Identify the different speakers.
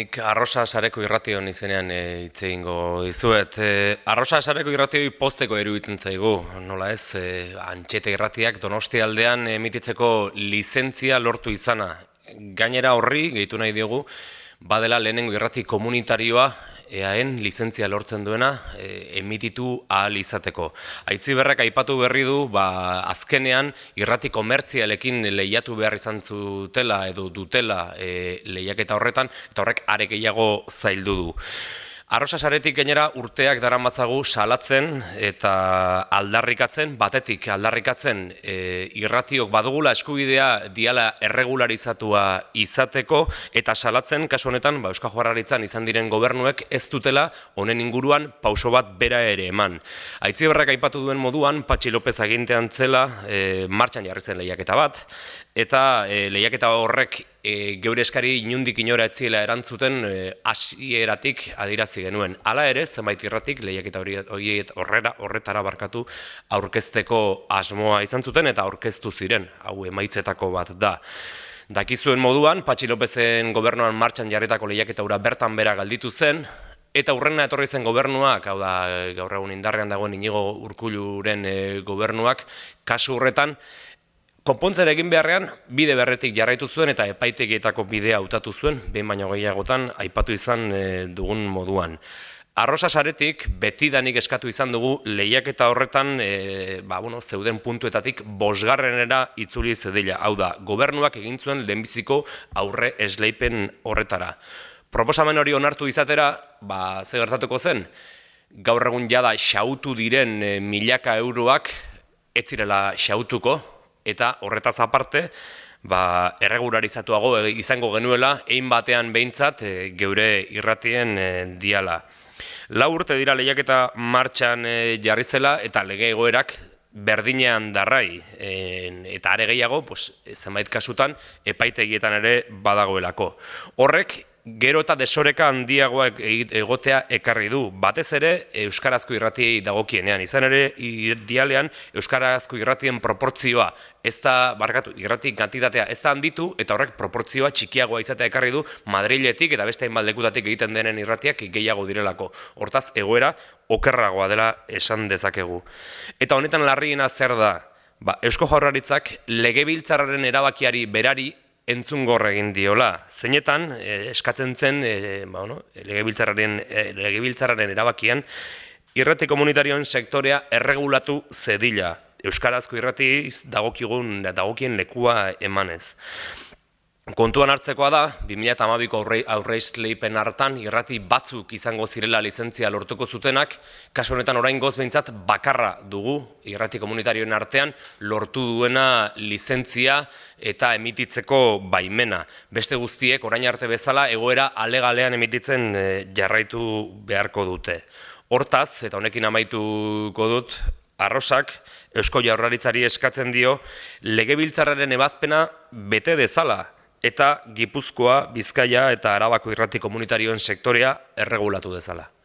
Speaker 1: nik arrosa sareko irration izenean e, hitz egingo dizuet. E, arrosa sareko irratioi posteko eruditzen zaigu, nola ez, e, antxete irratiak donosti aldean emititzeko lizentzia lortu izana. Gainera horri, gehitu nahi diogu, badela lehenengo irrati komunitarioa eaen lizentzia lortzen duena e, emititu ahal izateko. Aitzi berrek aipatu berri du, ba, azkenean irrati komertzialekin lehiatu behar izan zutela edo dutela e, lehiaketa horretan, eta horrek are gehiago zaildu du. Arrosa saretik gainera urteak daramatzagu salatzen eta aldarrikatzen, batetik aldarrikatzen e, irratiok badugula eskubidea diala erregularizatua izateko eta salatzen kasu honetan ba, Euskal Joarraritzan izan diren gobernuek ez dutela honen inguruan pauso bat bera ere eman. Aitzi berrak aipatu duen moduan, Patxi López agintean zela e, martxan jarri zen lehiaketa bat, eta e, lehiaketa horrek e, geure eskari inundik inora etziela erantzuten e, hasieratik adirazi genuen. Hala ere, zenbait irratik lehiaketa horiet horrera horretara barkatu aurkezteko asmoa izan zuten eta aurkeztu ziren, hau emaitzetako bat da. Dakizuen moduan, Patxi Lopezen gobernuan martxan jarretako lehiaketa hura bertan bera galditu zen, Eta urrena etorri zen gobernuak, hau da gaur egun indarrean dagoen inigo urkuluren e, gobernuak, kasu horretan, Konpontzera egin beharrean, bide berretik jarraitu zuen eta epaitegietako bidea hautatu zuen, behin baino gehiagotan, aipatu izan e, dugun moduan. Arrosa saretik, betidanik eskatu izan dugu, lehiak eta horretan, e, ba, bueno, zeuden puntuetatik, bosgarrenera itzuli zedila. Hau da, gobernuak egin zuen lehenbiziko aurre esleipen horretara. Proposamen hori onartu izatera, ba, ze gertatuko zen, gaur egun jada xautu diren e, milaka euroak, ez zirela xautuko, eta horretaz aparte, ba, erregularizatuago izango genuela, egin batean behintzat e, geure irratien e, diala. La urte dira lehiaketa martxan e, jarri zela eta lege egoerak berdinean darrai eta are gehiago, pues, zenbait kasutan, epaitegietan ere badagoelako. Horrek, gero eta desoreka handiagoa egotea ekarri du. Batez ere, Euskarazko irratiei dagokienean. Izan ere, dialean, Euskarazko irratien proportzioa, ez da, barkatu, irratik kantitatea ez da handitu, eta horrek proportzioa txikiagoa izatea ekarri du, Madriletik eta beste hainbat egiten denen irratiak gehiago direlako. Hortaz, egoera, okerragoa dela esan dezakegu. Eta honetan larriena zer da, ba, Eusko Jaurlaritzak legebiltzarraren erabakiari berari entzun egin diola. Zeinetan, eh, eskatzen zen, e, ba, no, legebiltzarraren, e, legebiltzarraren erabakian, irrati komunitarioen sektorea erregulatu zedila. Euskarazko irrati dagokigun, dagokien lekua emanez. Kontuan hartzekoa da, 2008ko aurreizkleipen hartan, irrati batzuk izango zirela lizentzia lortuko zutenak, kasu honetan orain goz behintzat bakarra dugu, irrati komunitarioen artean, lortu duena lizentzia eta emititzeko baimena. Beste guztiek, orain arte bezala, egoera alegalean emititzen eh, jarraitu beharko dute. Hortaz, eta honekin amaituko dut, arrosak, Eusko Jaurlaritzari eskatzen dio, legebiltzarraren ebazpena bete dezala, eta Gipuzkoa, Bizkaia eta Arabako irrati komunitarioen sektorea erregulatu dezala.